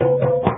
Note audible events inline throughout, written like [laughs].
pete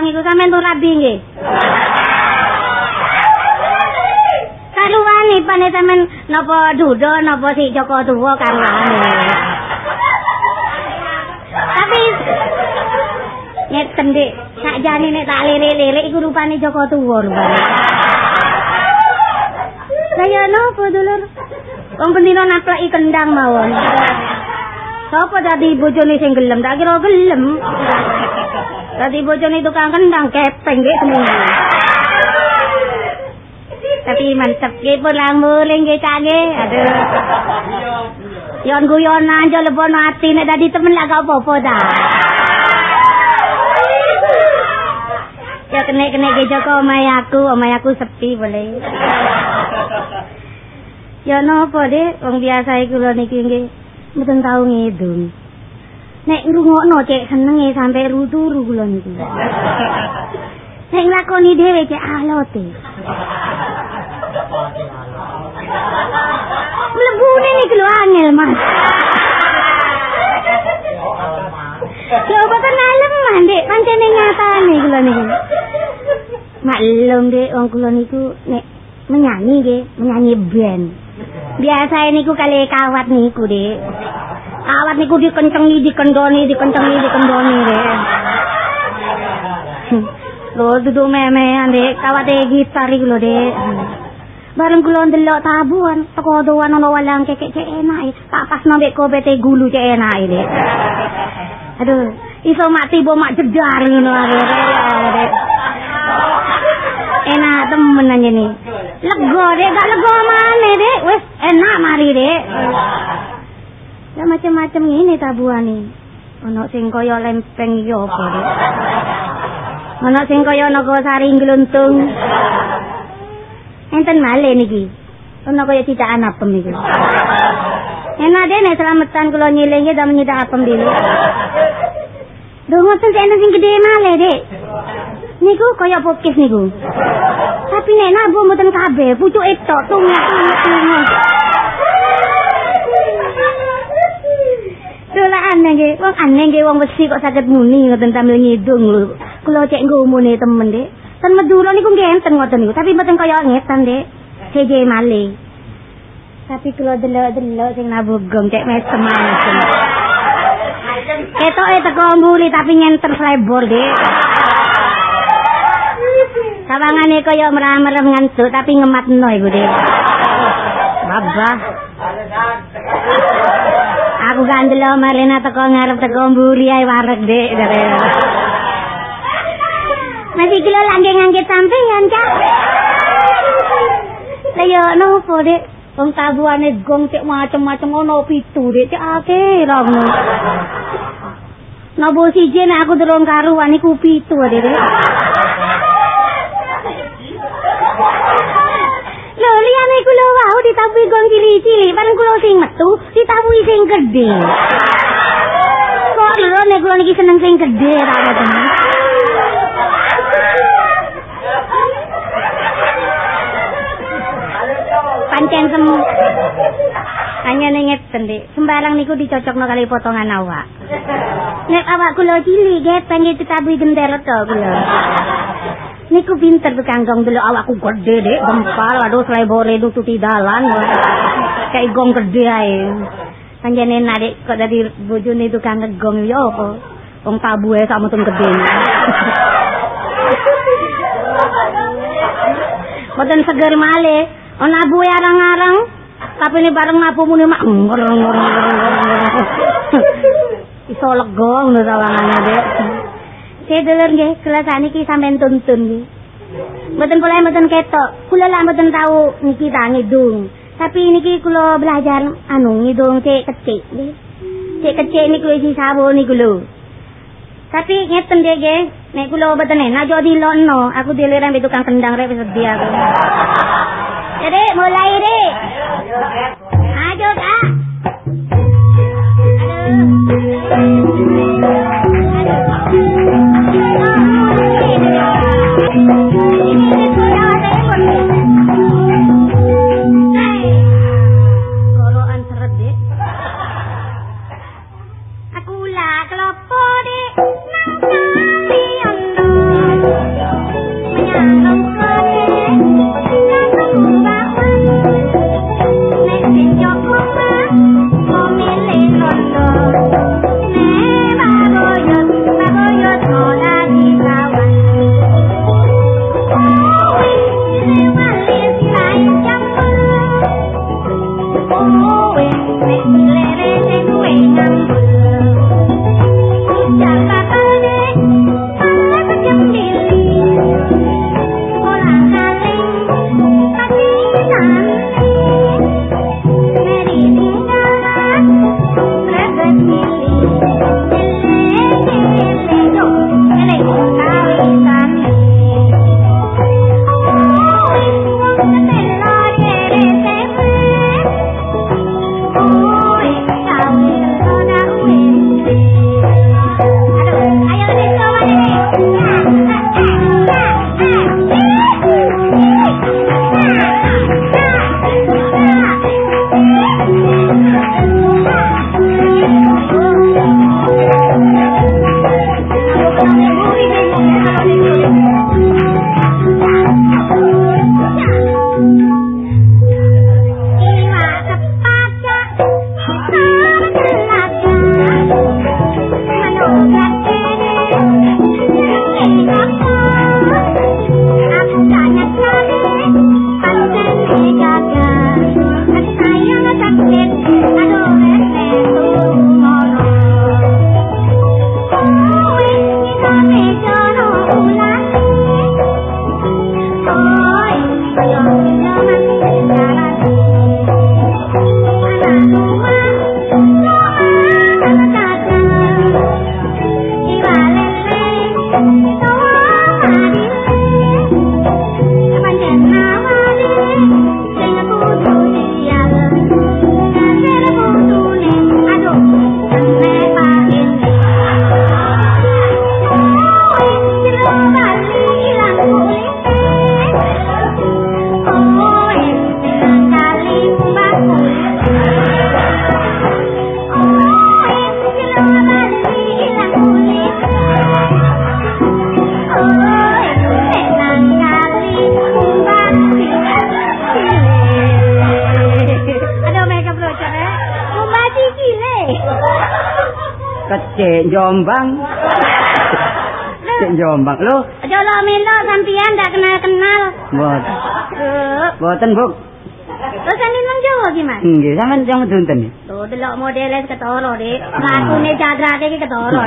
kendang iku sampean tuh rabi nggih. Karuane pane sampean napa dudo napa si Joko tuwa karuane. Tapi Nek kendek, sak jane nek tak lirik-lirik iku rupane Joko tuwa rupane. Saya nopo dulur? Wong pendino naplaki kendang mawon. Sapa dadi bojone sing gelem? Tak kira gelem. Dadi bojone tukang kendang kepeng nggih semono. Tapi mantep nggih pulang mulih nggih canggih. Aduh. Yon guyonan aja lebono ati nek dadi temen lak apa-apa ta. Ya kene-kene ge Joko omahe aku, omahe aku sepi boleh. Ya napa, Dik? Wong biasa iki kula niki nggih mboten tau ngidung. Nek ngrungokno cek senenge sampe ruturu kula niku. [laughs] Nek nglakoni dhewe cek alote. Mlebune niku lho angel, Mas. [laughs] Yo boten alem mandek pancene nyatane kula niku. Maklum dek wong kula niku nek menyanyi nggih, menyanyi band. Biasa niku kali kawat niku, Dik. Kawat niku dikencengi, dikendoni, dikencengi, dikendoni, Dik. Lho, duduk memean, Dik. Kawat e gitar iku lho, Dik. Bareng kula ndelok tabuhan, teko doan ana walang kekek cek enak. Tak pas nambek kopi teh gulu cek enak, Dik. Aduh, iso mak tiba mak jedar ngono Dik. Enak temen aja nih. Lego dek, gak lego mana dek? Wes enak mari dek. Ya macam-macam tabuan nih. Ono sing kaya lempeng iki apa? Ono sing kaya naga sari gluntung. Enten male niki. Ono kaya tidak apem iki. Enak dek nek selamatan kula nyilinge dan nyidak apem dulu. Duh ngoten sing gede male dek. Niku kaya pokis niku. Tapi nek nabu mboten kabeh, pucuk etok tunggu-tunggu. Dola aneh nggih, wong aneh nggih wong besi kok saged muni ngoten tampil ngidung lho. Kula cek ngomone temen, Dik. Ten Madura niku nggih enten ngoten niku, tapi mboten kaya ngetan, Dik. Seje male. Tapi kula delok-delok sing nabu gong cek mesem mesem. Ketoke teko mburi tapi nyenter flebor, Dik. Sawangane kaya merem-merem ngantuk tapi ngematno iku, Dik. Babah. Aku gandelo Marlena teko ngarep teko mburi ae wareg, Dik. Masih kilo lagi ngangkit sampean, Cak. Lah yo nopo, Dik? Wong tabuane gong cek macem-macem ono pitu, Dik. Cek akeh rono. Nopo siji aku durung karuan iku pitu, Dik. Liyane kula wau ditabuhi gong cilik-cilik, bareng kula sing metu ditabuhi sing gedhe. Kok lho nek kula niki seneng sing gedhe ta ngoten. Pancen semu. Hanya ngeten, Dik. Sembarang niku dicocokno kali potongan awak. Nek awak kula cilik, gepeng ditabuhi gender to kula. Niku pinter tukang gong dulu awakku gede dek gempal aduh selai bore nututi dalan. Kayak gong gede ae. Panjane narik kok dari bojone tukang ngegong ya apa? Wong tabu ae sak mutun gede Boten seger male ana buwe arang-arang. Tapi ini bareng ngapu muni mak iso lega ngono sawangane Dek. Saya dulur nggih, kula saniki sampean tuntun nggih. Mboten kula mboten ketok. Kula lak mboten tau niki ta ngidung. Tapi niki kula belajar anu ngidung cek kecik nggih. Cek kecik niku isi sawo niku lho. Tapi ngeten nggih nggih, nek kula mboten enak aja dilokno, aku diliran tukang kendang rek wis aku. Jadi mulai Dik. Ayo Kak. Jombang. Cek Jombang. Lho, aja lo milo sampean ndak kenal-kenal. Mboten. Mboten, Bu. Terus sampean nang Jawa gimana? Nggih, sampean jang dunten. Tuh, delok modele ketara, Dik. Lakune cadrate iki ketara.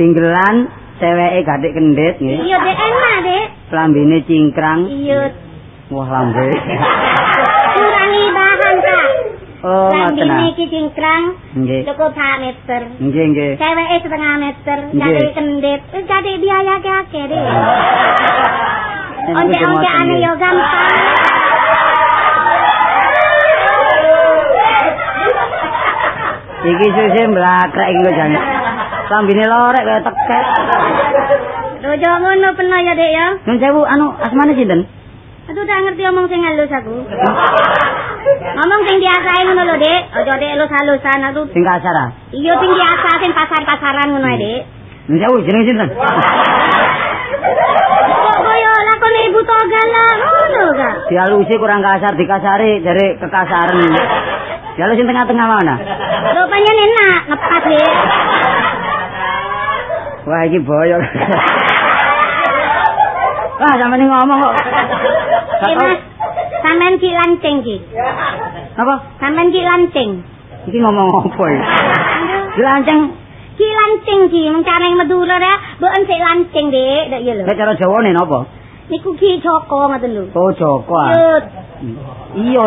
Tinggelan ceweke gatik kendit nggih. Iya, Dik, enak, Dik. Lambene cingkrang. Iya. Wah, lambe. [laughs] Oh, ngoten ah. iki cingkrang. Nggih. Cukup 4 meter. Nggih, nggih. Ceweke setengah meter, jadi kendit. Wis jadi biaya akeh, Dik. [laughs] Niku Once-once ane yo gampang. [laughs] Iki sese mlakrek iki lho jane. Lambene lorek kaya tekek. Dojo ngono pernah ya, Dek ya. Nun sewu anu asmane sinten? Aduh, tak ngerti omong sing halus aku. Ngomong sing diasae ngono lho, Dek. Aja Dek halus-halusan aku. Sing kasar ah. Iya sing biasa sing pasar-pasaran ngono ae, Dek. Nun sewu jenenge sinten? Kok koyo lakone ibu togal lah ngono ga. Dialusi kurang kasar dikasari dari kekasaran. Dialus sing tengah-tengah mana? Lho panjen enak ngepas, Dek. Wah iki boyok. Wah sampeyan ngomong kok. Mas, sampean ki lancing ki. Apa? Sampean ki lancing. Iki ngomong apa iki? Dilanceng Ki lancing ki mencane Madura ya. Mbok sik lancing, Dik. Dak ya lho. nek cara Jawane napa? Niku ki Joko ngoten lho. Oh Joko. ah. Yut. Iya.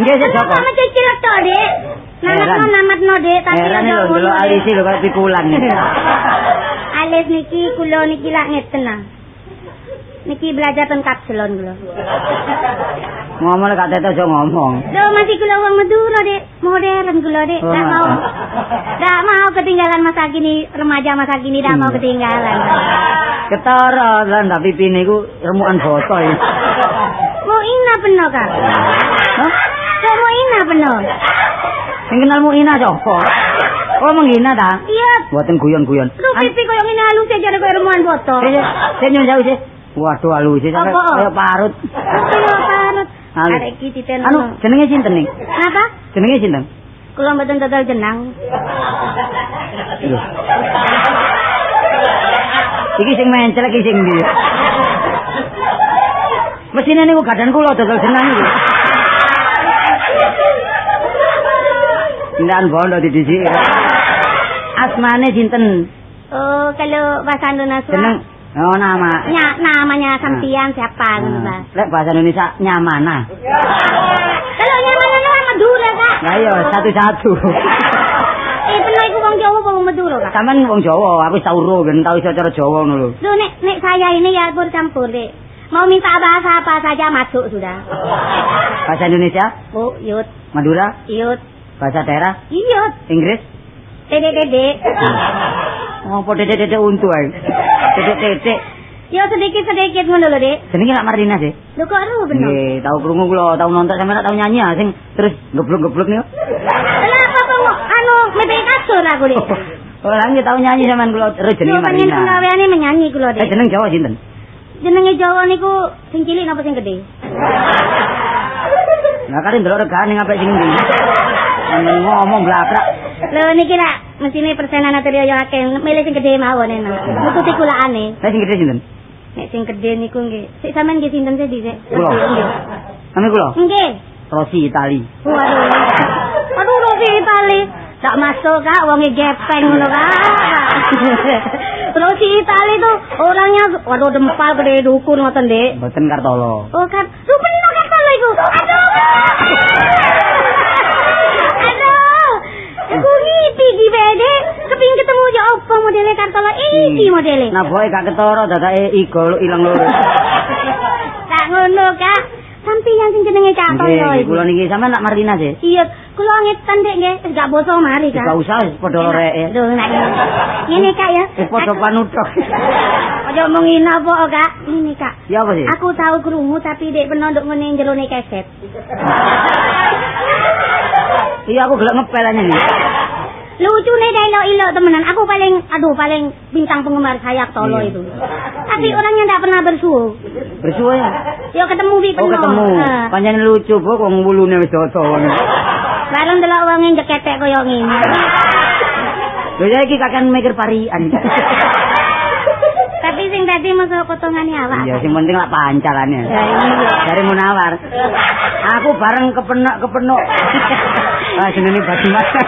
Nggih sik Joko. Sama cicil to, Dik. Namatno Heran. namatno, Dik, tapi Heran aja lho ngono, delok Dik. alisi lho kaya pikulan. Alis niki kula niki lak ngeten nah. Niki belajar teng kapselon kula. Ngomong gak teto aja ngomong. Lho masih kula wong Madura, Dik. Modern kula, Dik. Oh, Dak mau. nah. Dak mau ketinggalan masa kini, remaja masa kini dak mau Hmm. ketinggalan. Ketara lan tapi pine iku remukan botol. Mau ina peno, Kak. Hah? Kok mau ina peno? Sing kenalmu Ina sapa? Oh menghina ta? Iya. Buatin guyon-guyon. Lu pipi koyo ngene halus aja kaya remuan botol. Eh, Saya nyun jauh sih. Waduh sampai Apa? kaya parut. Kaya parut. Arek iki titen. Anu, jenenge sinten nih? Napa? Jenenge sinten? Kula mboten dodol jenang. Iki sing mencel iki sing ndi? Mesine niku gadan kula dodol jenang iki. Ndan bondo di disi. Asmane sinten? Oh, kalau bahasa Indonesia Jeneng Oh nama. nya, namanya sampian siapa Nah, Mas? Lek bahasa Indonesia nyamana. Kalau nyaman nama Madura, Kak. Lah iya satu-satu. [laughs] Eh, pernah iku wong Jawa apa wong Madura, Kak? Sampeyan wong Jawa, aku tau ro ben tau iso cara Jawa ngono lho. Duh, nek, nek saya ini ya bercampur, Dek. Mau minta bahasa apa saja masuk sudah. Bahasa Indonesia, Bu, yut, Madura, yut, bahasa daerah, yut, Inggris. dedek. Oh, po dedek-dedek untu ae. Dedek-dedek. Ya sedikit-sedikit ngono lho, Dek. Jenenge lak Martina sih. Lho kok ru bener? Nggih, tau krungu kula, tau nonton sampeyan tau nyanyi ah sing terus geblok-geblok niku. Lah apa kok anu mepek kasur aku, Dek. Oh, lah nggih tau nyanyi sampeyan kula terus jenenge Yo pengen Martina. penggaweane menyanyi kula, Eh Dek. jeneng Jawa sinten? Jenenge Jawa niku sing cilik napa sing gede? Lah kare ndelok regane ngapik sing ndi? Sampeyan ngomong blakrak. Lho niki nak mesine persenan atau yo akeh milih sing gede mawon enak. Nututi kulaane. Lah sing gede sinten? Nek sing gede niku nggih. Sik sampean nggih sinten sih dhisik? Kula. Nggih. Kula. Nggih. Rosi Itali. Waduh. Aduh Rosi Itali. Tak masuk kak, wonge gepeng ngono kak. [laughs] Rosi Itali tuh orangnya waduh dempal gede dukun ngoten dek. Mboten Kartolo. Oh kan, kan kalau iku. Aduh. Ngipi di bede, kepingin ketemu aja apa modelnya kartola iki modelnya. Nah, boy gak ketara dadake igo ilang loro. [laughs] Tak ngono kak, sampeyan sing jenenge Catoyo Nggih, iku. kula niki sampean nak Martina sih. Iya, kula ngetan dek nggih, wis gak boso mari kak. Gak usah wis padha loreke. Nak ngene kak ya. Wis padha panutok. [laughs] Aja ngomongin apa kak, ini kak. Ya apa sih? Aku tahu krungu tapi dek penondok ngene jerone keset. [laughs] Iya aku gelek ngepel aja nih. Lucu nih dah ilo temenan. Aku paling, aduh paling bintang penggemar sayap tolo Iya. itu. Tapi orangnya tidak pernah bersuhu. Bersua ya. Yo ketemu bi Oh ketemu. Heeh. Panjang lucu kok wong wulune wis dawa. Bareng delok wong yang jeketek koyo ngene. Lho ya iki kakek mikir parian. Tapi sing tadi masuk potongannya awak. Iya, sing penting lah pancalane. Ya, iya. Dari Munawar. Aku bareng kepenak kepenuk. [laughs] Ah jenenge baju makan.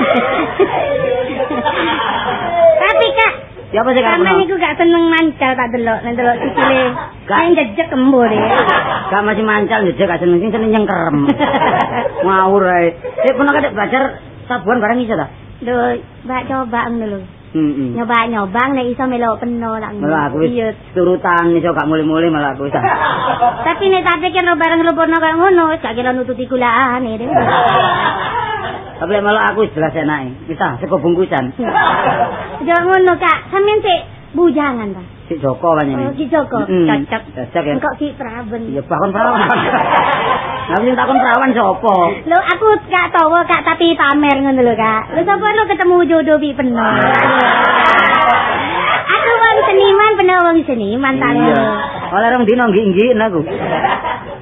Ya apa sih kak? Sama niku gak seneng mancal tak delok, nek delok sikile. Gak. Nek jejeg kembo deh. [laughs] Gak masih mancal jejak gak seneng sing seneng nyengkerem. [laughs] Ngawur ae. Eh pernah kadek belajar sabuan barang iso ta? Lho, mbak coba ngono lho. Heeh. Nyoba-nyoba nek iso melok peno lak ngono. Malah aku wis Iya. turutan iso gak mulai-mulai malah aku wis. [laughs] Tapi nek tak pikir lo bareng lupono kaya ngono, gak kira nututi kulaane. [laughs] Tapi lek malah aku jelas enake. Wis ah sego bungkusan. Jangan ngono kak, sampean sik bujangan ta. Si Joko Oh, banyak Ki Joko, Mm-mm. cocok. Cocok ya. Engkau Ki Praben. Iya bahkan perawan. [laughs] Lah sing takon perawan sapa? Lho aku gak tahu kak tapi pamer ngono lho kak. Lho sapa lu ketemu jodoh bi peno. [laughs] Aku wong seniman peno wong seniman tak Iya. Oleh rong dino nggih-nggih aku.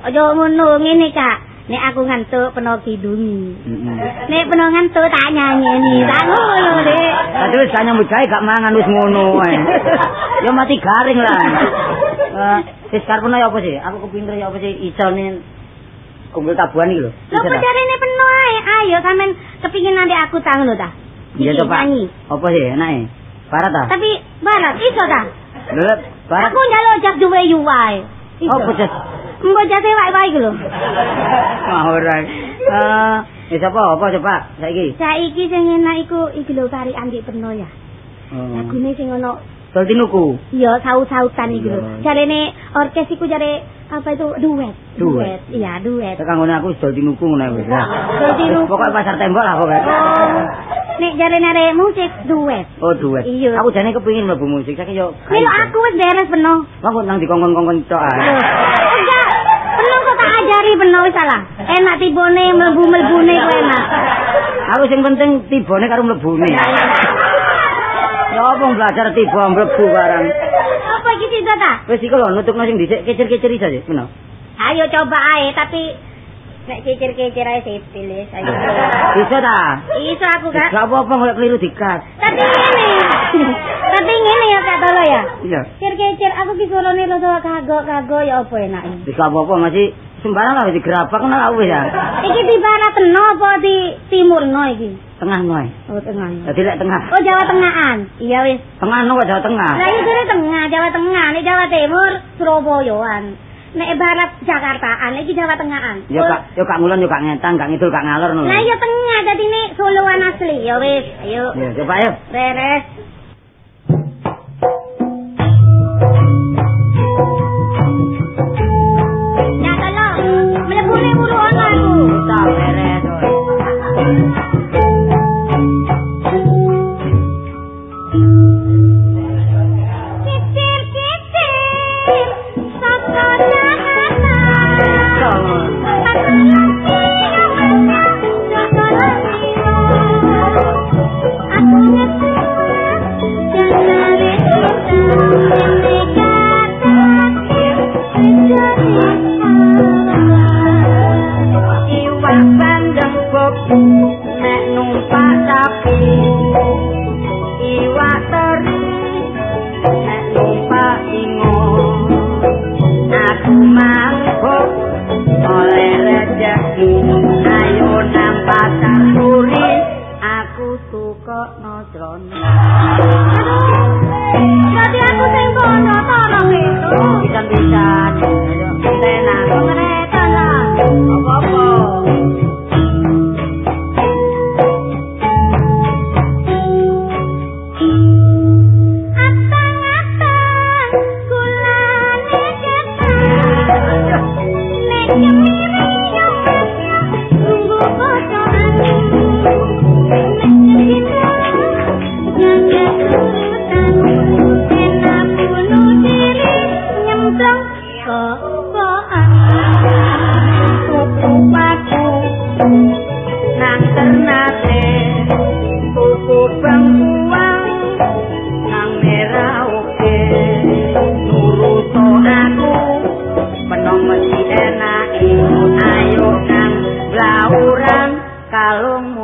Ojo ngono ngene kak. Nek aku ngantuk peno kidungi. Nek peno ngantuk tak nyanyeni. Tak ngono dek. Tadi wis nyambut gawe gak mangan wis ngono ae. [laughs] Ya mati garing lah. Eh, wis karepno ya apa sih? Aku kepinter ya apa sih iso nih kumpul tabuhan iki lho. Lho pacarene peno ae. Ayo sampean kepingin nanti aku tak ngono ta. Iya to, Pak. nyanyi. Apa sih enake? Barat ta? Tapi barat iso ta? Lho, barat. Aku njaluk jak duwe yu wae. Iso. Apa jas? Mbok jate wae-wae iku lho. Ora. Eh, wis apa? Apa coba saiki? Saiki sing enak iku iki lho kari Andi Peno ya. Oh. Lagune sing ono Dol tinuku. iya saut-sautan iki lho. Jarene orkes iku jare apa itu duet. Duet. Iya, duet. Tekan ngene aku dol tinuku ngono wis. Dol tinuku. Pokoke pasar tembok lah pokoke. Oh. Nek jare nare musik duet. Oh, duet. Iya. Aku jane kepengin mlebu musik, saiki yo. Lho aku wis beres Peno. Aku nang dikongkon-kongkon tok ae. Enggak. Kok Peno wis salah. Enak tibone mlebu-mlebune ku enak. Aku sing penting tibone karo mlebune. Ya apa belajar tiba mlebu barang. Apa iki cinta ta? Wis iku lho nutukno sing dhisik kecir-kecir isa sih, bener. Ayo coba ae tapi nek kecir-kecir ae wis ayo. Bisa ta? Iso aku kak. Gak apa-apa golek keliru dikat. Tapi ngene. Tapi ngene ya Kak Tolo ya. Iya. Kecir-kecir aku ki suarane rada kagok-kagok ya apa enake. Wis gak apa-apa masih sembarang lah digerabak ngono lah wis ya. Iki di barat teno apa di timur no iki? Tengah noe. Oh tengah. no. Dadi lek tengah. Oh Jawa Tengahan. Iya wis. Tengah no Jawa Tengah. Lah iki kene tengah Jawa Tengah, nek Jawa Timur Surabayaan. Nek barat Jakartaan, iki Jawa Tengahan. Yo kak, yo kak ngulon yo kak ngetang, kak ngidul kak ngalor ngono. Lah iya tengah dadi nek Soloan asli ya wis. Ayo. Ya, coba ayo. Beres. Ya ana aku. Kita beres. kalung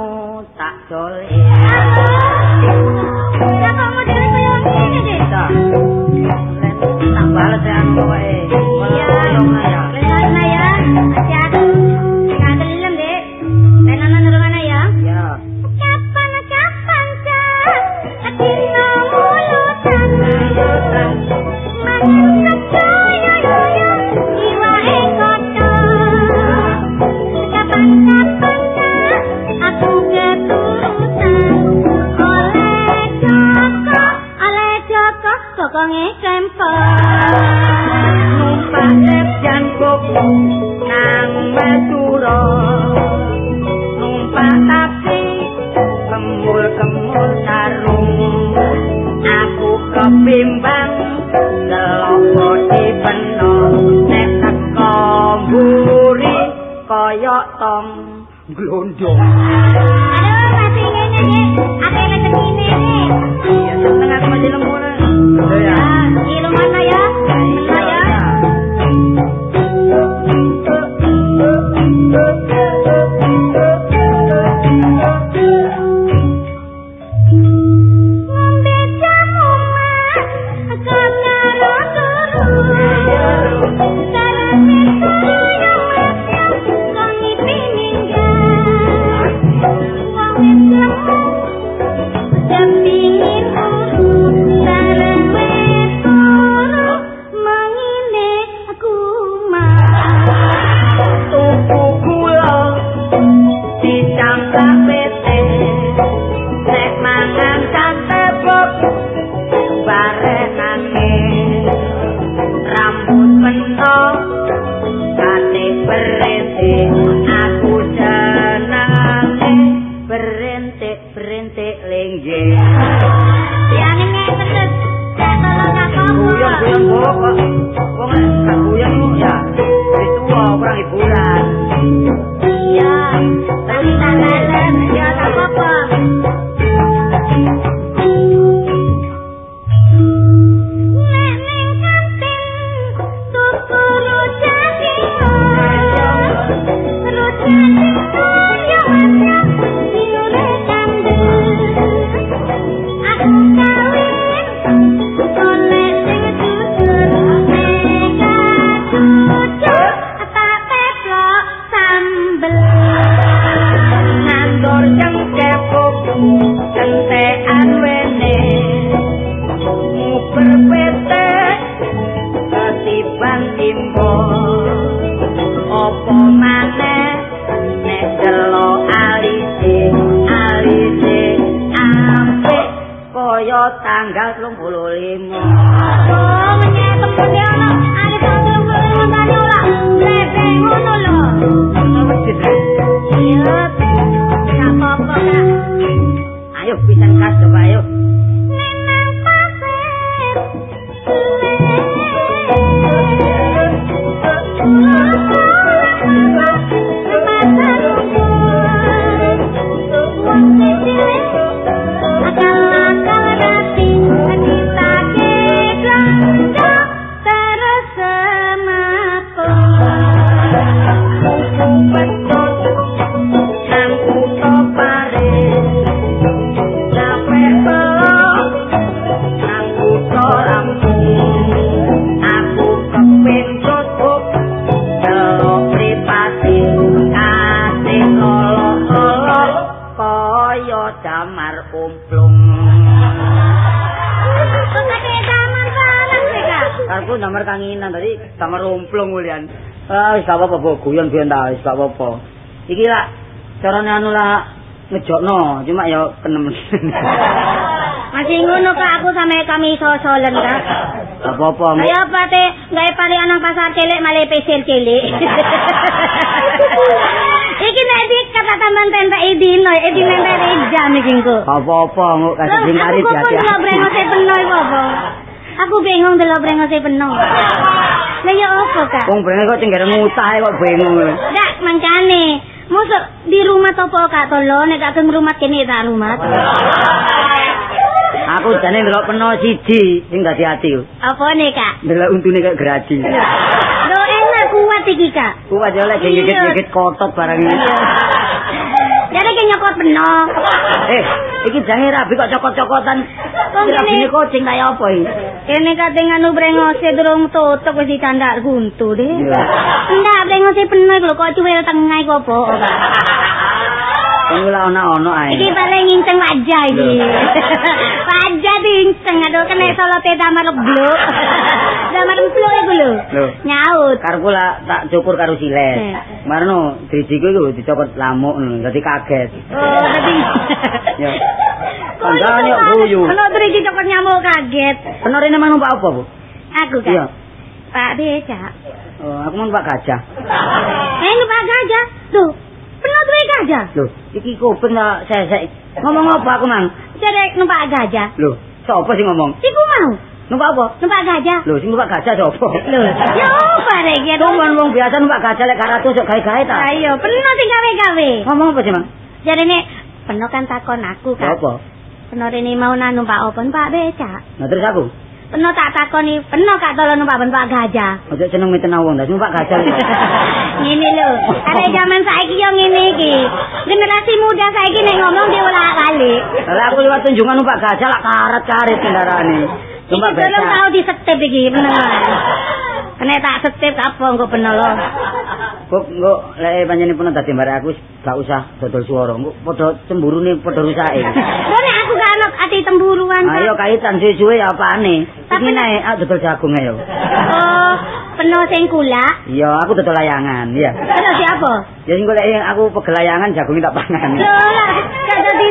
पिसनकास्ट भयो। Apa-apa, Bu. Guyon-guyon ta, wis gak apa-apa. Iki lah carane anu lah ngejokno, cuma ya kenem. [laughs] Masih ngono kak aku sama kami sosolen kak. Gak apa-apa. Ayo apa teh gawe pari anang pasar cilik malah pesir cilik. [laughs] iki nek di kata taman tentak idino, idi nentek jam iki engko. Apa-apa, nguk kasih Aku kok hati delok brengose penuh iku apa? Aku bingung delok brengose penuh. [laughs] Lah ya apa kak? Wong brengek kok cenggere ngutah kok bingung. Ndak mangkane. Mosok di rumah topo kak tolo nek gak keng rumah kene tak rumah. Aku jane ndelok peno siji sing dadi ati. Apa nih kak? Ndelok untune kayak geraji. Lo enak kuat iki kak. Ku aja lek gigit-gigit kotot barang ini. Jadi kayak nyokot penuh. Eh, iki jange rabi kok cokot-cokotan. Kene- kucing kaya apa iki? Kene kate nganu brengose durung tutup wis dicandak guntu deh. Iya. Ndak brengose penuh iku lho kok cuwil tengah iku apa? Wong ora ana-ana ae. Iki paling nginceng wajah iki. wajah [laughs] diinceng aduh kena solote damar blok. [laughs] blok iku lho. Nyaut. Lah tak cukur karo silet. Marno drijiku iku dicopot lamuk ngono, dadi kaget. Oh, tadi. Ya. Kandhane yo guyu. Ono driji cokot nyamuk kaget. Bener ini mang numpak apa, Bu? Aku kan. Iya. Pak Becak. Oh, aku mau numpak gajah. Eh, lu Pak Gajah. Tuh, pernah duwe gajah. Loh, iki kuping tak sesek. Ngomong apa aku, Mang? Jadi numpak gajah. Loh, sapa sing ngomong? Iku mau Numpak apa? numpak gajah. Loh, sing numpak gajah sapa? Ya apa rek ya? Wong wong biasa numpak gajah lek karatus kok gawe-gawe ta. Ayo, pernah sing gawe-gawe. Ngomong apa sih, Mang? Jadi nek peno kan takon aku kan. Apa? Peno rene mau nang numpak open Pak Becak. Nah, terus aku? Peno tak takoni, peno kak tolong numpak numpak gajah. Ojo seneng miten wong, dah numpak gajah. [laughs] ngene lho, arek zaman saiki yo ngene iki. Generasi muda saiki nek ngomong dia ora kali. Lah aku liwat tunjungan numpak gajah lak karet-karet kendaraane. Iki tolong becak. tau disetep iki, bener. Kena tak setep apa engko bener lho. Kok engko lek panjenengan pun dadi mbare aku gak usah dodol swara. Engko padha cemburune padha rusake. Lho nek aku gak ana ati temburuan. Ayo kaitan suwe-suwe ya apane? Tapi Iki nek aku dodol jagung ayo. Oh, peno sing kula. Iya, aku dodol layangan, iya. Peno siapa? Ya sing golek aku pegel layangan jagung tak pangan. Lho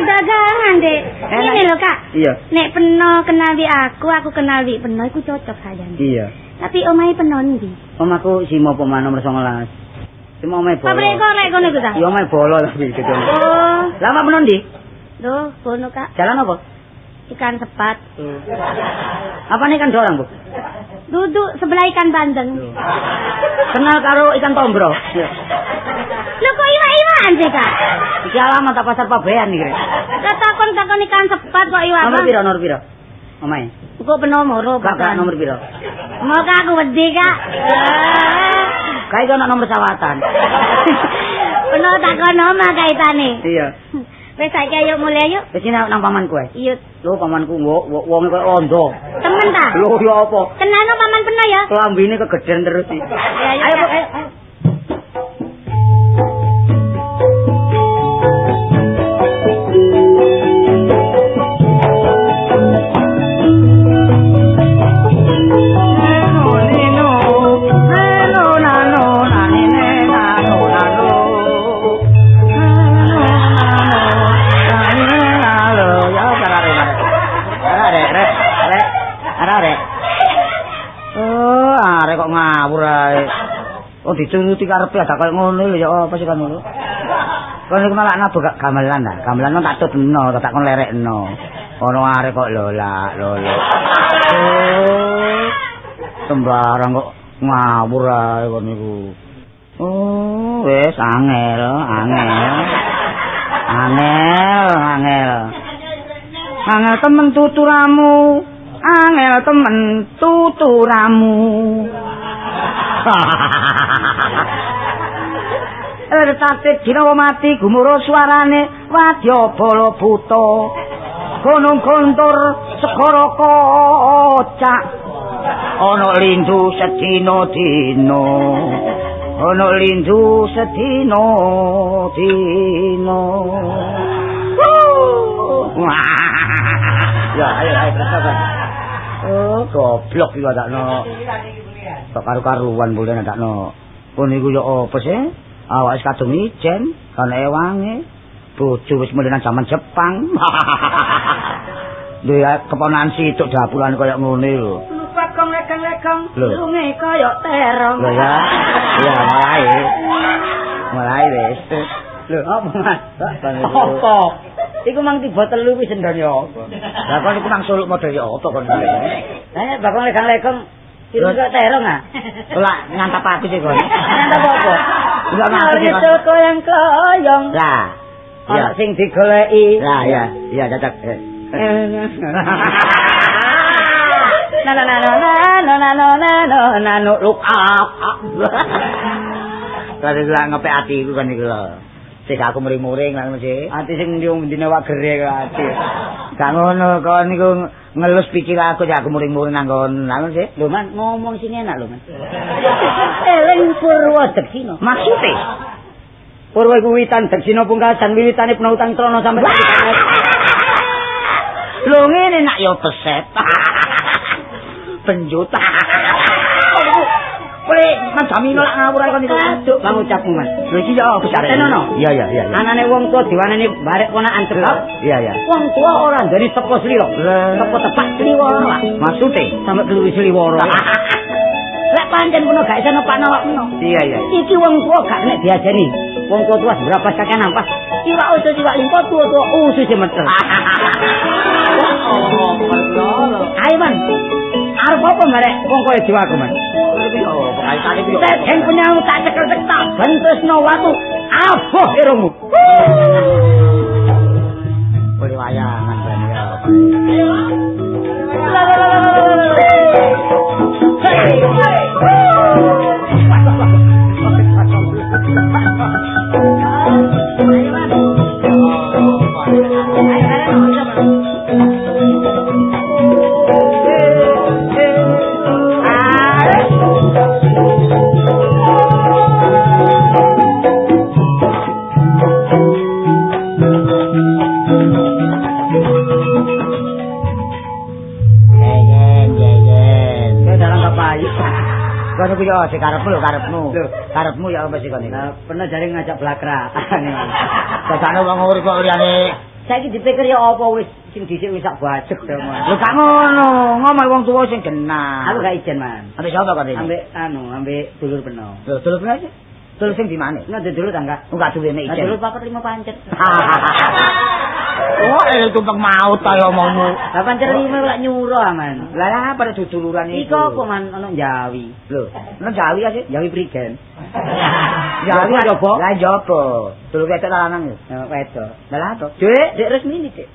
Dek. Enak. Ini lho, Kak. Iya. Nek peno kenal wi aku, aku kenal wi peno iku cocok sajane. Iya. Tapi omahe peno ndi? Om aku Simo Pemano nomor 19. Cuma omahe bolo. Pabrik kok lek ngono iku ta? Iya omahe bolo tapi gitu. Oh, Lama menon ndi? lho, ngono Kak. Jalan apa? Ikan sepat. Apa nih ikan dorang, Bu? Duduk sebelah ikan bandeng. Kenal karo ikan tombro. Lho kok iwak-iwakan sih, Kak? Iki alamat apa pasar pabean iki. Lah takon takon ikan sepat kok iwak. Nomor piro, nomor piro? Omae. Kok penomor Kak, kak nomor piro? Mau kak aku wedi, Kak. [laughs] Kae kono nomor sawatan. [laughs] Peno takon oma kaitane. Iya. Wis saiki ayo mulai yuk. Wis nang nang pamanku ae. Iya, Lho pamanku wong wong kok londo. temen ta? Lho ya apa? Kenano paman peno ya? Kelambine kegeden terus iki. Ayo, ayo. Oh dicuruti karepe ada koyo ngono lho ya apa sih kan ngono. Kon iku malah nabok gamelan ta. Gamelan tak tutno, tak kon lerekno. Ono arek kok lola, lola. Oh. Sembarang kok ngawur ae kon niku. Oh, wis angel, angel. Angel, angel. Angel temen tuturamu. Angel temen tuturamu. [laughs] [laughs] Tatik dina mati gumuruh suarane wadya bala buta. Gunung kontur segara kocak. Ana lindu sedina dina. Ana lindu sedina dina. [laughs] Ya, ayo ayo bersabar. Oh, goblok iki ndakno. Kok karo-karuan boleh ndakno. Kon niku yo apa sih? Awak wis kadung ijen, kan ewange. Bojo wis nang jaman Jepang. [laughs] Lho ya keponakan situk dapulan kaya ngene lho. Lupa kong lekang-lekang, Lho. lunge kaya terong. Lho ya. Ya mulai. Mulai wis. Lho apa Mas? Apa? Iku mang tiba telu wis ndang yo apa? Lah kon iku mang suluk model yo apa kon? Eh, bakal lekang-lekang Itu kok terong ah? Lah ngantap apa sih kon? Ngantap apa? Enggak ngerti kon. Toko yang koyong. Lah. Iya. sing digoleki. Lah iya, iya cocok. Na na na na na na na na na na no look up. Kare lah ngepek ati iku kan iku lho. Sik aku muring-muring lah mesti. Ati sing ndi ndine wak gere kok ati. Gak ngono kok niku ngelus pikir aku ya aku muring-muring nang kon. Lah sih. Lho Man, ngomong sing enak lho Man. Eling Purwa Deksina. Maksude Purwa iku witan Deksina pungkasan wiwitane penautan trono sampe Lho ngene nak yo peset. Penjuta. [laughs] Kowe manjamino lak ngawur kon iku. Bang ucapmu Mas. Lho iki yo besar. Tenono. Iya iya iya. Anane wong tuwa diwaneni barek ponakan cekap. Iya iya. Wong tuwa ora ndari teko slira. Teko tepak sliwara. Maksude sampe keluwi sliwara. [laughs] Lek pancen kono gak iso nepakno awakmu. Iya iya. Iki wong tuwa gak nek diajeni. Wong tuwa tuwa berapa kakek nampas. Iwak usus iwak limpo tuwa tuwa usus e meter. [laughs] Ayo man. Arep apa marek wong kowe jiwaku man? Sen penyamu tak cekel cek tak bentresno watu. Aboh irungmu. Boleh wayangan bani ya. Jejen, Kono ku yo sik karepmu lho karepmu. Karepmu ya apa sih kono? Lah pernah jare ngajak blakra. Sakjane wong urip kok liyane. Saiki dipikir ya apa wis sing dhisik wis sak bajek to, Mas. Lho gak ngono, ngomong wong tuwa sing genah. Aku gak ijen, Man. Ambek sapa kok ini? Ambek anu, ambek dulur peno. Lho, dulur peno aja. Dulur sing di mana? Nah, dulur tangga. Enggak duwe nek ijen. Dulur papat lima pancet. [laughs] Oh, eh tumpeng maut ta ya omongmu. Lah pancen lime kok nyuruh aman. Lah apa duduluran iki? Iku kok man ono Jawi. Lho, ono Jawi aja. Jawi prigen. [laughs] Jawi jopo? Lah jopo. Dulu ketek lanang ya. Ya wedok. Lah apa? Dek, dek resmi nih, Dek.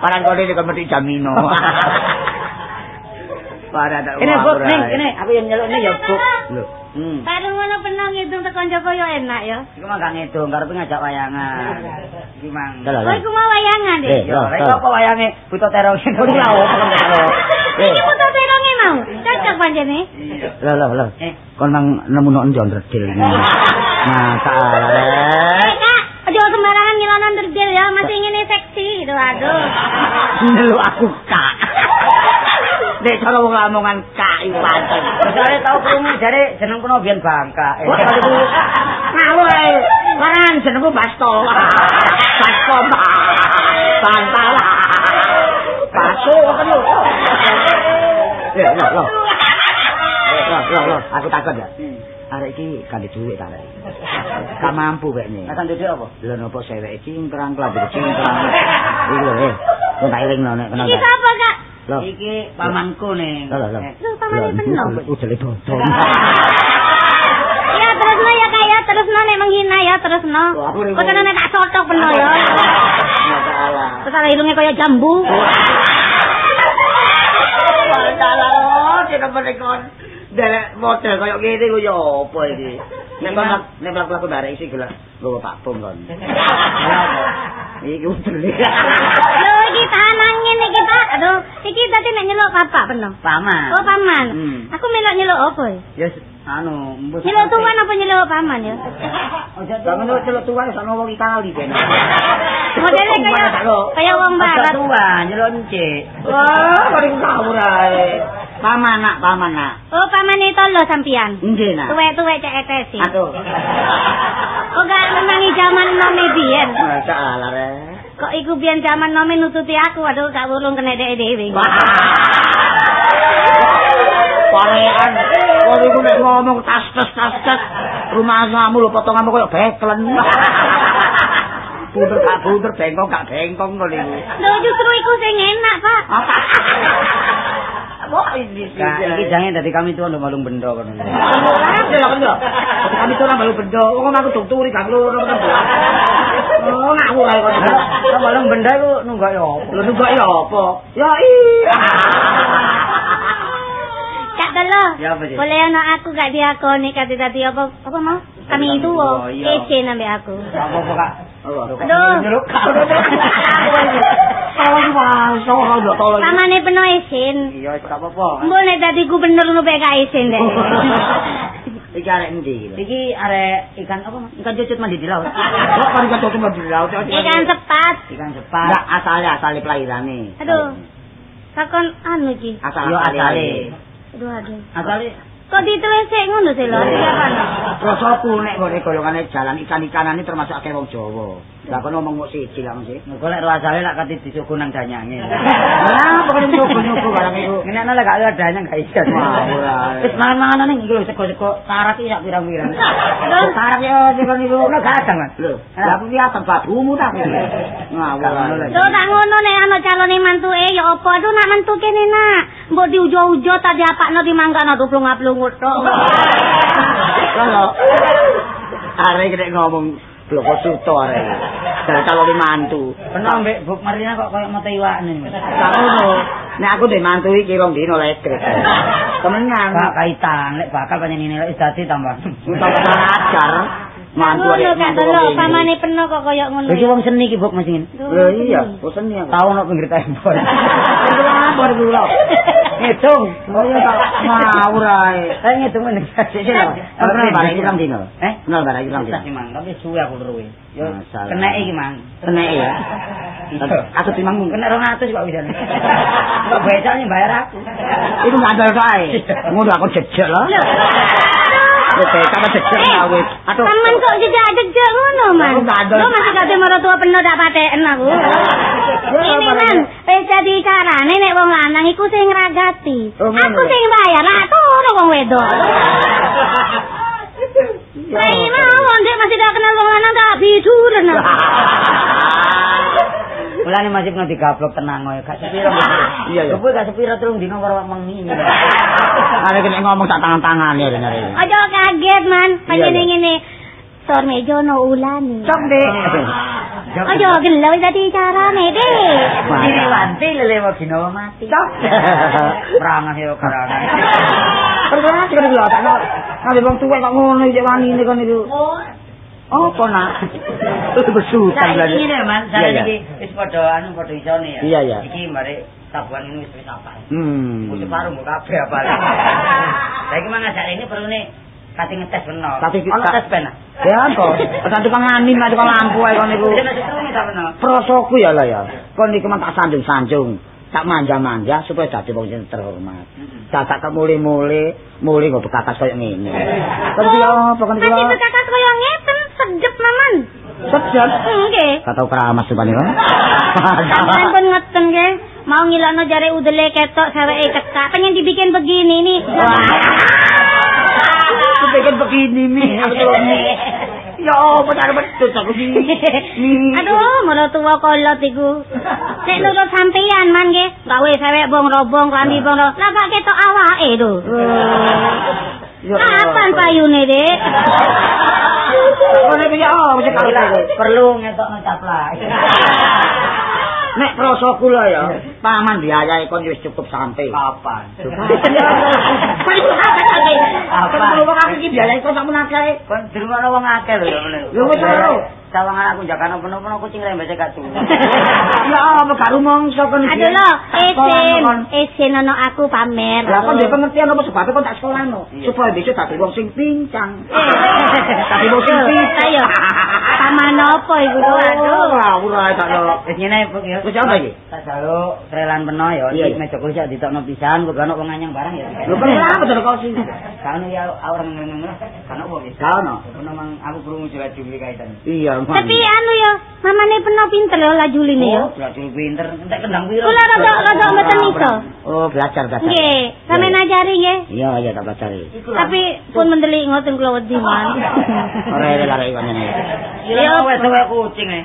Parang kode iki kemeti jamino. Para tak. Kene buk ning, kene aku yang nyeluk nih ya buk. Lho. Hmm. Baru ngono penang ngitung tekan Joko yo enak yo. Iku mah gak ngedong, karepe ngajak wayangan. [laughs] Iki mang. Lah, Oh iku mau wayangan Eh, deh. Yo, lha iku apa wayange buta terong Kok ora apa kok. Eh, Iki foto teronge mau. Cocok pancene. lah lah lah. Eh. Kon nang nemu nok njon redil. [laughs] Nah, salah. Eh kak, aja sembarangan nyelonan terdil ya, masih ngene seksi gitu aduh. Nelu aku kak. [laughs] Nek cara wong lamongan kak iku pancen. Jare tau krungu jare jeneng kono biyen Bangka. Eh. Ngawur ae. Maran jenengku Basto. Basto. Bantal. Baso kan lho. Eh, lho, lho. Lho, lho, lho, aku takut ya. Arek iki kan duit ta arek. Gak mampu kayaknya. Akan dede apa? Lho nopo cewek iki terang kelabur cingkrang. Iki lho, eh. Kok tak eling lho nek kenal. Iki sapa kak? Iki pamanku ning. Lho, lho, lho. Eh, Lu pamane penuh. Udele dodong. Ya terusno ya kak ya, terusno nek menghina ya terusno. Kok tenan tak sotok penuh ya. Terus ada ilunge kaya jambu. Masalah. Kita kon. Delek model kaya ngene ku ya apa iki? Nek kon nek mlaku-mlaku barek isi gelek nggowo pakpung kon. Iki udele. Iki. Aduh, iki tadi nek nyeluk bapak penuh. Paman. Oh paman. Hmm. Aku melok nyeluk apa? ya? Ya anu, mbus. Nyeluk tuan apa nyeluk paman ya? Ojo Jangan lu celuk tuwa sak wong kali ben. [laughs] Modelnya kaya kaya wong barat. tua, nyeluk encik. Wah, kok iku ngawur ae. Paman nak, paman nak. Oh paman itu lo sampian. Nggih nak. Tuwek-tuwek cek etesi. Aduh. Kok gak menangi zaman nome biyen? Masalah re. Kok iku biyen zaman nome nututi aku, aduh gak wulung kena dhewe-dhewe. [laughs] Parean. Kok iku nek ngomong tas tas tas tas. Rumah kamu lho potonganmu koyo beklen. [laughs] Bunder gak bunder, bengkong gak bengkong kok niku. Lho justru iku sing enak, Pak. Apa? [laughs] Sih. Nah, iki jange dadi kami tuwa malung bendo kono. Kan ya. Kami tuh baru bendo. Wong aku turi gak loro kan. Oh, ngawur ae kok. Lah malung bendo iku nunggak ya apa? Lho nunggu ya apa? Ya iya. Kak Telo. Ya apa sih? Boleh anak aku gak diakoni kate tadi apa apa mau? Kami Kami itu tua, iya. Ece nambe aku. Apa-apa Kak? Aduh. Nyeluk [laughs] Kak. Tolong Mas, tolong yo tolong. Pamane penuh isin. Iya, wis gak apa-apa. Mbok nek dadi gubernur nu gak isin deh. [laughs] Iki arek endi iki? Iki arek ikan apa? Mas? Ikan cucut mandi di laut. [laughs] Kok kan kok cuma di laut. Ikan sepat. Ikan Enggak sepat. asale asale pelahirane. Aduh. Takon anu iki. Asal Yo asale. Aduh aduh. Asale Kok ditelesek ngono sih lho? Iki apa? Rasaku nek ngene golongane jalan ikan-ikanan ini termasuk akeh wong Jawa. Lah kono mok siji lah mesti. golek ro asale lak kate disuku nang danyange. [laughs] Lah pokoke nyoba-nyoba barang iku. Ngene ana lek gak ada danyang gak iso. Ngawur. Wis mangan-manganan iki lho sego-sego tarak iki sak pirang-pirang. Terus? Tarak yo sego niku ora Mas. Lho, lah aku lihat babumu ta. Ngawur ae. Lho tak ngono nek ana calone mantuke ya apa aduh nak mantu kene nak. Mbok diujo-ujo ta diapakno dimanggano duplung-aplungut tok. Kalau arek nek ngomong bloko suto arek. Dari calon mantu. Pernah mbek Buk Marina kok koyo mata iwakne. Tak ngono. Nek aku ndek mantu iki rong dino elektrik. Temenan. Gak kaitan, lek bakal panjenengan lek dadi tambah. Untuk ajar mantu Ngono arek mantu rong dino. pamane peno kok koyo ngono. Iki wong seni iki Buk masing. Lho iya, bosen ya. Tahu nok pinggir tembok. Kenapa dulu lho? Ngitung. Oh iya tak ngawur ae. Saya ngitung meneh. Sik sik lho. Pernah barang iki dino. Eh? Kenal barang iki dino. Mang, tapi suwe aku terus. Yo, Masalah. kena iki, Mang. Tenek ya. Aku timangmu. Kena 200 [laughs] kok bisa. Kok becaknya bayar aku. Iku ngandel kae. Ngono aku jejak lho. Wis sama jejak awit. Aduh. Taman kok jejak-jejak ngono, Man. Aku ada. Lo masih gak temu tua penuh dak pateken aku. Ini man, wis jadi carane nek wong lanang iku sing ngragati. Oh, Aku sing bayar, lah turu wong wedok. [laughs] Lah mawon, Dek masih dak kenal wong lanang tak biduren aku. [laughs] Mulane masih pernah digablok tenang kok gak sepiro. Iya ya. Kowe gak sepiro terus dino karo mengi. Are kene ngomong tak tangan-tangan ya nyari. Aja kaget man, Iya, panjene iya. ngene. Sor meja no ulane. Cok, Dik. Aja gelo dadi carane, Dik. Ini wanti lele mati. Cok. Perangan yo karana. Perkara sing kene tak Ngambil wong tuwek kok ngono iki wani ini kon niku. Apa nak? Besutan Saiki berarti. ngene man, Iya, iya. saiki wis padha anu padha isone ya. Iya, iya. Iki mari tabuhan ini wis wis apa. Hmm. Wis paruh mbok kabeh apa. Saiki [laughs] mang ngajak ini perlu nih kasih ngetes bener. Tapi ono kita- tes pena. Ya apa? Pesan tukang nek tukang lampu ae kon niku. Dia masih terus ta bener. Prosoku ya lah ya. Kon niku mah tak sanjung-sanjung. Tak manja-manja supaya dadi wong sing terhormat. Tak tak muli-muli, muli kok bekatas koyo ngene. [laughs] Terus ya apa kon niku? Nanti bekakas koyo ngeten sedep maman. Sedap. Nggih. Kata keramas kan. [laughs] Sampeyan pun ngeten nggih. Mau ngilokno jare udele ketok saweke cekak. Pengen dibikin begini nih. Kepengen begini mi. [laughs] Ya apa cara betul aku mi. Aduh, malah tua kolot iku. Nek nurut sampeyan man nggih, gawe sawek bong robong, klambi bong. Lah gak ketok awake. [laughs] Ya Kapan payune, Dik? Kon niku ya sih kalau Perlu ngetokno caplak. [laughs] Nek prosoku lah ya, paman biayai kon wis cukup sampai. Kapan? Apa? Kalau wong akeh iki biayai kon sakmono akeh. Kon di rumah wong akeh lho ya. Lho, wis. Sawangan aku jakano penuh-penuh kucing rembese gak tuh. [laughs] Ya apa gak rumangsa kon iki. Aduh lo, esin, Kon. esin ono aku pamer. Lah kon ndek pengertian apa sebab kon tak sekolahno supaya besok dadi wong sing pincang. [laughs] Eh. Dadi wong sing pincang. Ayo. Paman apa iku Oh, tuh? Aduh. ora tak lo. Wis ngene Buk ya. Wis apa iki? Tak jaluk relan peno ya. Iya. meja kursi ditokno pisan, kok ono wong anyang barang ya. Lho kenapa to kok sih? Kan ya orang ngene kan wong wis. Gak ono. Ono mang aku krungu jelas juli kaitan. Iya, Mak. Tapi anu ya, mamane peno pinter ya lajuline ya. Oh, jelas juli pinter. Entek kendang piro? Kula rada rada mboten iso. Oh, belajar belajar. Nggih, sampeyan ajari nggih. Iya, iya tak pelajari. Tapi pun mendelik ngoten kula wedi [laughs] man. Ora ada lari kon ngene. Ya wes wae kucing e.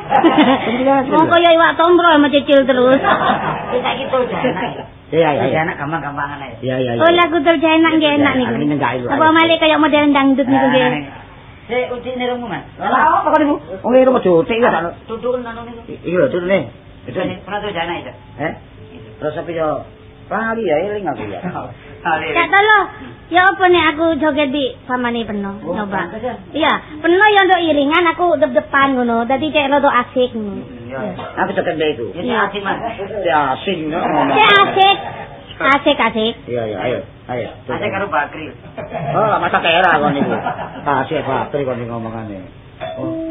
[laughs] Wong kaya iwak tombro mecicil terus. Kita gitu enak. Iya, iya, Ya iya. enak gampang-gampangan ae. Iya, iya. Oh lagu kerja enak nggih enak Iya, niku. Apa malik kaya model dangdut niku nggih. Sik uci ne rumu Mas. Lah apa kon niku? Wong iki rumah jotik ya sakno. Duduk nang niku. Iki lho, tuh nih. Itu nih. Pernah tuh jana itu. Eh? Terus apa yo? Pari ya eling aku [laughs] ya. Cak tolo, ya apa nek aku joget di pamane peno Oh, nyoba. Iya, peno ya ndok iringan aku dep-depan ngono. Dadi cek rada asik ngono. Iya. Aku ceket deh itu. Ini asik Mas. Ya no. Cek asik. Asik asik. Iya iya ayo ayo. Asik karo Bakri. Oh lah masa kera kon niku. Asik Fatri kon iki ngomongane. Oh.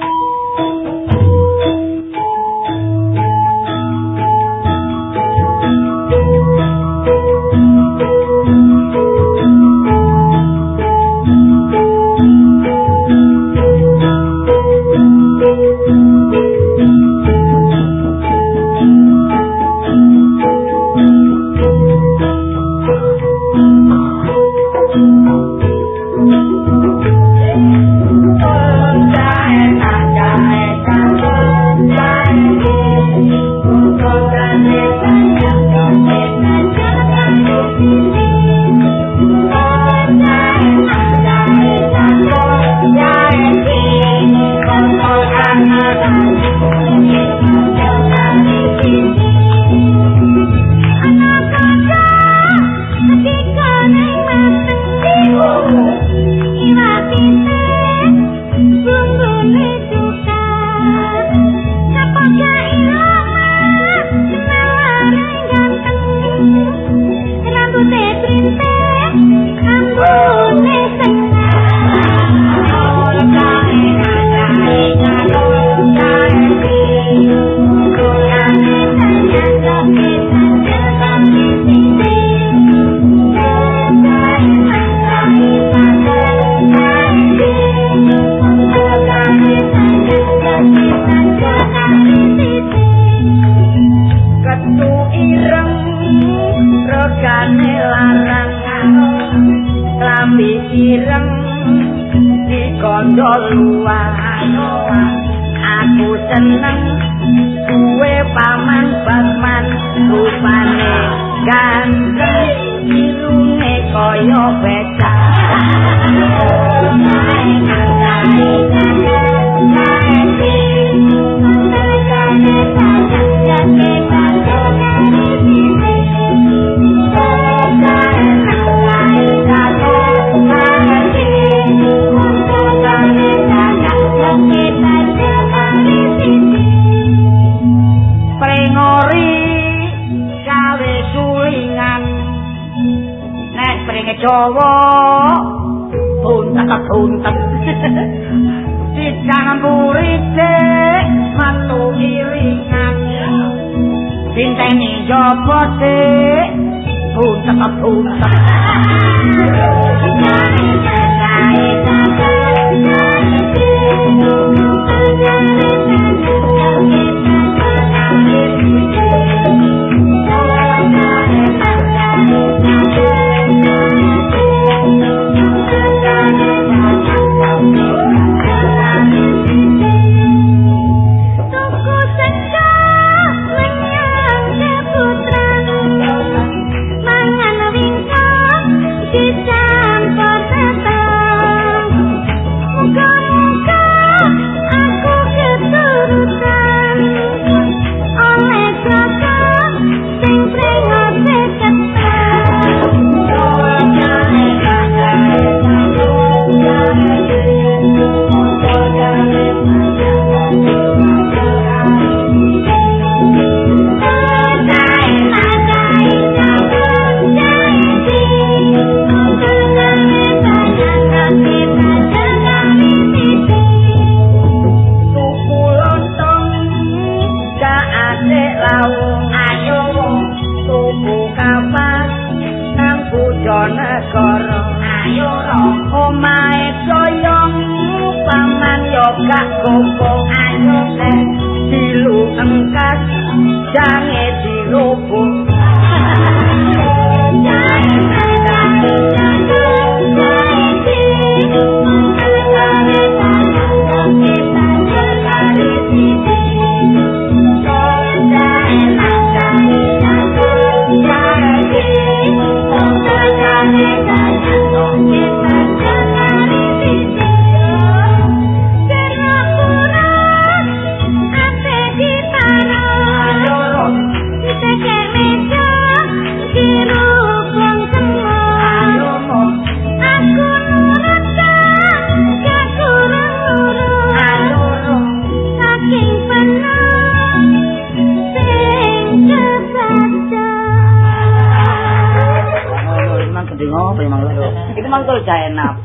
Iku mang tol jaenap.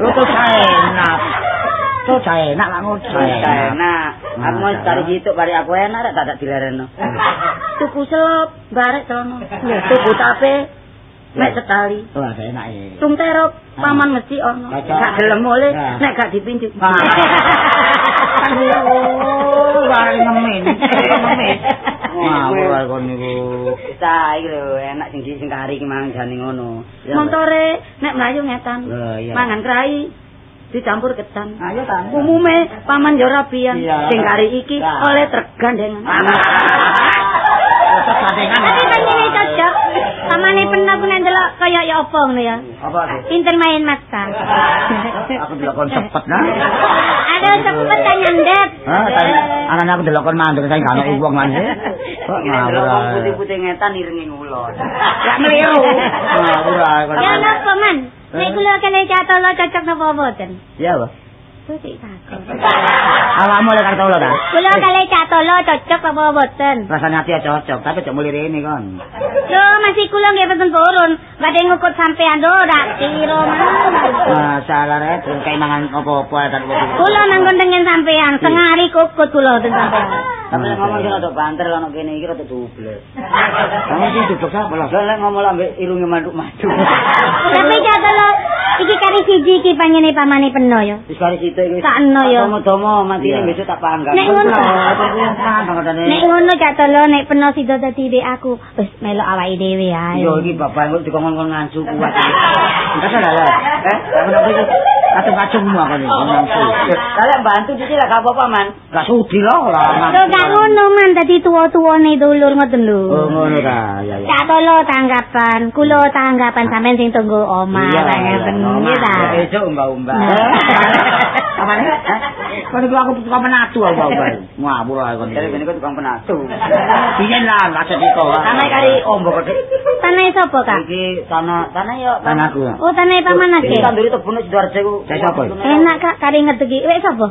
Lho tol jaenap. Tol jaenap lah ngono. enak aku mau cari gitu bari aku enak rek tak dilereno tuku selop barek celana tuku tape mek setali Wah, enak e. tung terop paman mesti ono gak gelem oleh nek gak dipinjuk Oh, wah ngemin. Ngemin. Wah kon niku. Iki lho enak sing sing kari iki mang jane ngono. montore nek mlayu ngetan mangan krai dicampur ketan. Ayo ta. umume paman yo rabian sing kari iki oleh tergandengan. [laughs] Terus gandengan. Tapi pancene cocok. Pamane pernah nek ndelok kaya ya apa ngono ya. Apa sih? Pinter main mata. [laughs] Aku delok kon sepet nah. Ada cepet ta nyandet. Hah, tadi anane aku delok kon mandek saya gak ono wong lan. [laughs] Kok ngawur. Delok putih-putih ngetan iringi ngulon. Gak meliru. [laughs] Ngawur ae. Ya napa man? Nek kula kene catolo cocok napa mboten? Iya, Pak. Kuwi takon. Awakmu lek kartu lo ta? Kula kale catolo cocok apa mboten? Rasane ati cocok, tapi cok mulih rene kon. Lho, masih kula nggih pesen turun. Badhe ngukut sampean lho, rak kira mawon. Masalah rek, kayak mangan apa-apa tak kok. Kula manggon tengen sampean, sengari kukut kula ten sampean. Lek ngomong sing rada banter ana kene iki rada dubles. Kamu sih duduk sapa lah? Lah lek ngomong ambek irunge manduk-manduk. Tapi siji iki pangene pamane peno ya. Wis kari situ iki. Sakno ya. Domo-domo mantine Iya. besok tak panggang. Nek ngono. Nek Nek ngono catolo nek peno sida dadi dek aku, wis melok awake dhewe ae. Yo iki bapak engko dikongkon ngancu kuat. Enggak salah lah. Eh, aku Kacung-kacungmu aku nih, nangsu. Kalian bantu cici lah gak apa-apa man. Gak sudi loh lah. Lho gak ngono man dadi tuwa-tuwane dulur ngoten lho. Oh ngono ta, ya ya. Cak tolo tanggapan, kula tanggapan sampean sing tunggu omah Iya, omah. nggih ta. Besok umbah-umbah. [laughs] Apane? Kan iku aku tukang penatu aku bae. Ngawur ae kon. Jadi ini kan tukang penatu. Biyen lah gak sedih kok. Tanah kari ombo kok. Tanah sapa kak? Iki tanah tanah yo. Tanahku. Oh tanah paman Iki ake. tanduri tebune Sidoarjo ku. Saya sapa? Enak kak kari ngeteki. Wek sapa?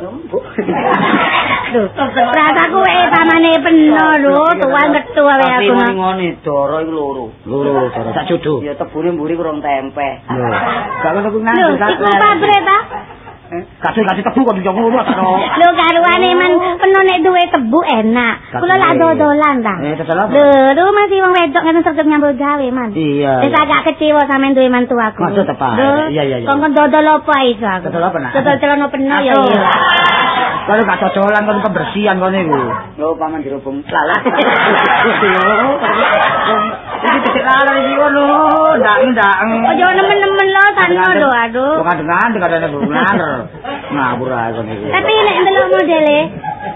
Lho, rasaku wek pamane peno lho, tuwa ngetu wae Tapi aku. no. ngene doro iku loro. Loro cara tak jodoh. Ya tebune mburi kurang tempe. Lho. Gak ngono ku Lho, nang. iku pabrik ta? Kasih kasih tebu kok dijong ngono ta. Lho karuane man peno nek duwe tebu enak. Kula lak dodolan ta. Eh, dodol? Lho, masih wong wedok ngene sergep nyambut gawe man. Iya. Wis agak kecewa sampean duwe mantu aku. Maksud apa? Lho, Iya, iya, iya. Kongkon dodol apa iso aku? Dodol apa, Nak? Dodol celana peno ya iya. Kalau gak cocolan kan kebersihan kon niku. Lho paman dirubung lalat. [laughs] Iki tidak lalar iki ngono, ndak ndak. Ojo nemen-nemen lo sano lho aduh. Kok kadang kadang bungar. Ngabur ae kon iki. Tapi nek ndelok modele,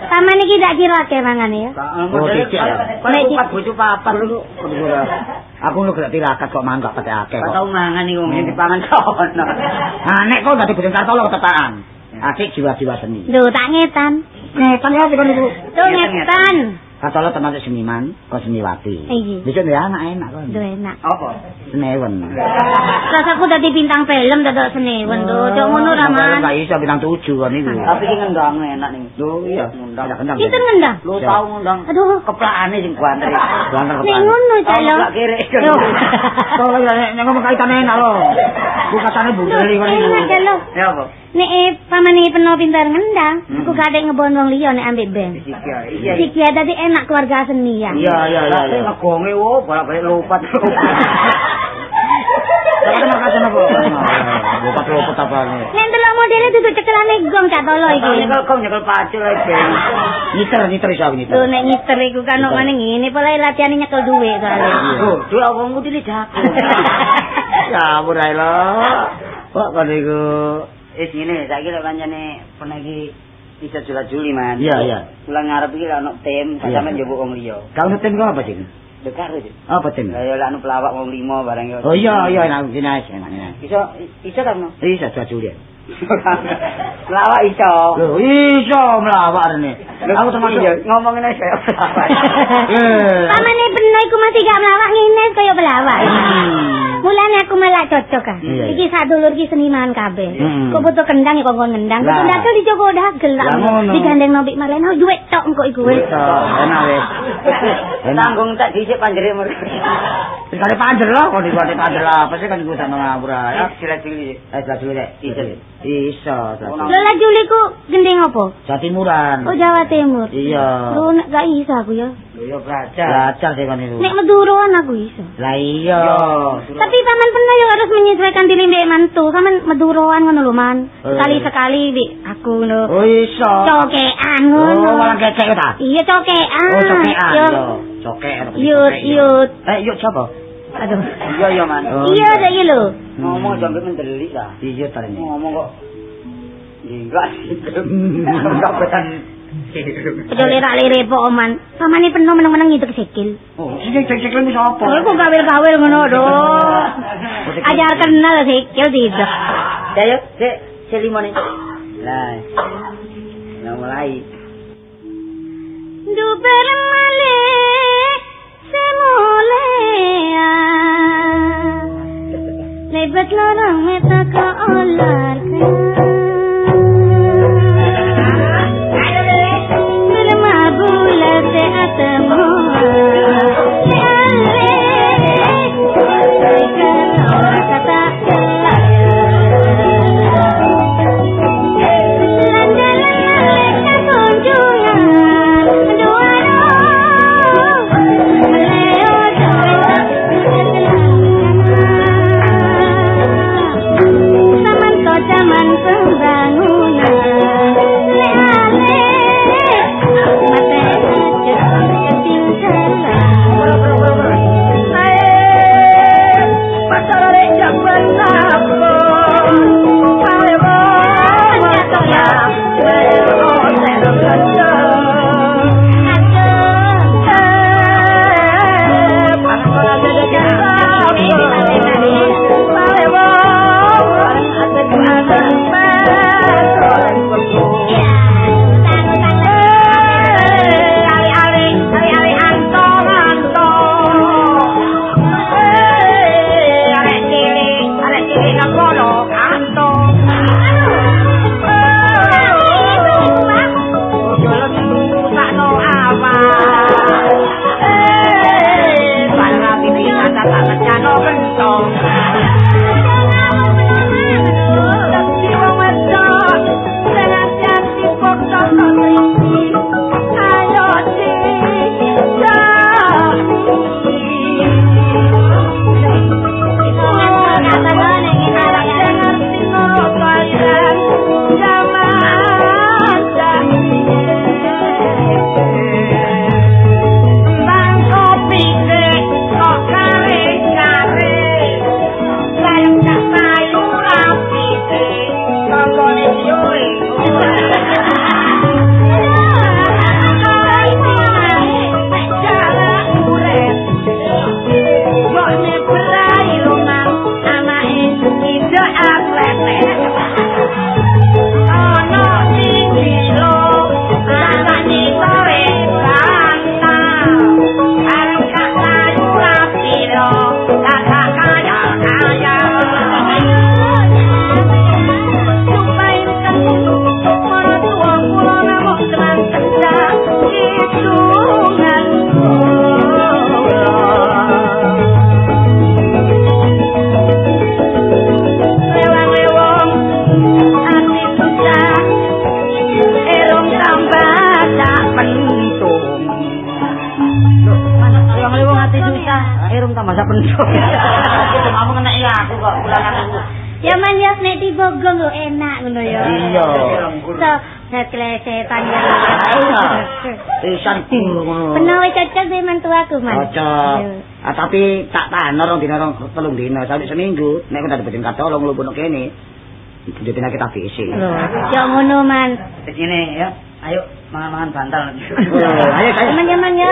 paman iki gak kirake mangane ya. Oh, tidak. Nek iki bojo papat lho. Aku lu gak tirakat kok mangga pete akeh Kok kok. tau mangan iku ngene dipangan kono. Nah, nek kok dadi bojone kartolo ketepaan. Asik jiwa-jiwa seni. Lho tak ngetan. Ngetan ya kon niku. Tuh ngetan. Kartolo termasuk seniman, kok seniwati. Bisa dia anak enak kon. Lho enak. Apa? Senewen. Rasaku dadi bintang film dadak senewen lho. Cok ngono ra man. Gak iso bintang tujuh kon niku. Tapi ki ngendang enak ning. Lho iya, ngundang. kendang. Kita ngendang. Lu tau ngundang Aduh. keplakane sing kuantri. Lantar Nek ngono Tau calo. keplak kiri. Kalau [laughs] ya nek ngomong kaitan enak lho. Bukasane budeli kon niku. Enak calo. Ya apa? Nek eh, pamane peno pintar ngendang, aku kadek ngebon wong liya nek ambek band. Iya, iya. Iki ya dadi enak keluarga seni ya. Iya iya iya. Tapi ngegonge wo bolak-balik lupat. Tapi [laughs] makasih napa? Lupa lupa apa nih. Nek ndelok modele dudu cekelane gong cak tolo iki. Nyekel kong nyekel pacul ae ben. Niter niter iso niter. Lho nek ngiter iku kan kok ngene ngene pola latihan nyekel duwe soalnya. Oh, dua wong mudi jago. [laughs] Ya ampun ae lho. Kok kon niku. Eh sini saiki lek pancene pernah bisa jula-juli man. Iya, iya. Pulang ngarep iki ono tim, Iya. sampean njupuk wong liya. Kau nutin kau apa sih? Dekar iki. Apa tim? Ya lek anu pelawak wong lima barang yo. Oh iya iya enak jenis enak enak. Iso iso ta no? Iya sudah juli. [laughs] Pelawak iso. Lho iso melawak rene. Aku termasuk ngomongin aja kayak pelawak. [laughs] Eh. Pamane peno iku masih gak melawak ngene kaya pelawak. Hmm. Mulane aku malah cocok kan. Iya, Iki dulur iki seniman kabeh. Hmm. Kok butuh kendang ya kok ngendang. Dijogo dagel lah. Lah ngono. Digandeng nobik malen oh duit tok engko iku wis. Wis enak wis. [laughs] Enak. Tanggung tak dhisik panjere mur. Sekali panjer lah, kok dibati panjer lah. Apa sih kan gue sama ngabur Ya, aja. jila-jili. Eh, jelas dulu deh. Iso. Lho lah Juli ku gendeng apa? Jawa Timuran. Oh Jawa Timur. Iya. Lho nek gak iso aku ya. Yo belajar. Belajar sih kan itu. Nek Maduroan aku iso. Lah iya. Tapi paman pernah yo harus menyesuaikan diri mbek mantu. Sampean Maduroan ngono lho man. Eh. Sekali-sekali mbek aku ngono. Oh iso. Cokean Oh, ngono. malah kecek ta? Iya cokean. Oh, cokean. Yo. Yo. Cokek. Yut, yo. yut. Eh, yuk coba. Aduh. Iya iya man. Oh, Iya iki lho. Ngomong sampe mendelik lah. Iya tadi. Ngomong kok Enggak sih. Enggak [laughs] betan. Padha lirak-lirik po oman. Pamane peno meneng-meneng itu kesikil. Oh, sing cek-cek lagi sapa? Oh, kok gawil-gawil ngono do. Ajar kenal sikil tidak. Ya yuk, Dek, selimone. Lah. Nah mulai. Duber male semulia Lebat lorong meta ka olar ka Bermabula te atemua Cocok. Ah tapi tak tahan orang dina orang telung dina sampai seminggu nek udah dapetin katolong lu bunuh kene. Jadi kita TBC. Lho, yo ngono, Man. Sini ya. Ayo mangan-mangan bantal. ayo ayo. Man ya, Man ya.